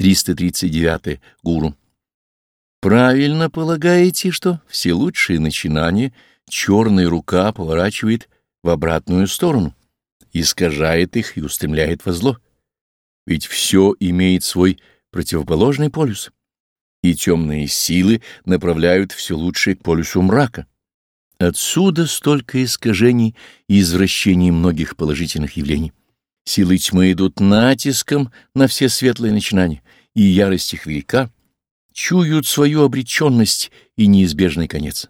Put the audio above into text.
339. Гуру. Правильно полагаете, что все лучшие начинания черная рука поворачивает в обратную сторону, искажает их и устремляет во зло. Ведь все имеет свой противоположный полюс, и темные силы направляют все лучшее к полюсу мрака. Отсюда столько искажений и извращений многих положительных явлений. Силы тьмы идут натиском на все светлые начинания, и ярость их велика, чуют свою обреченность и неизбежный конец.